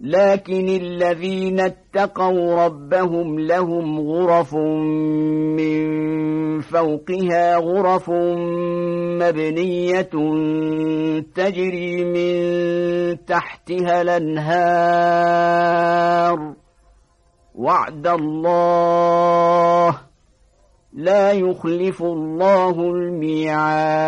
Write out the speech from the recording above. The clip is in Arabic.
لكن الذين اتقوا ربهم لهم غرف من فوقها غرف مبنية تجري من تحتها الأنهار. وعد الله لا يخلف الله الميعاد.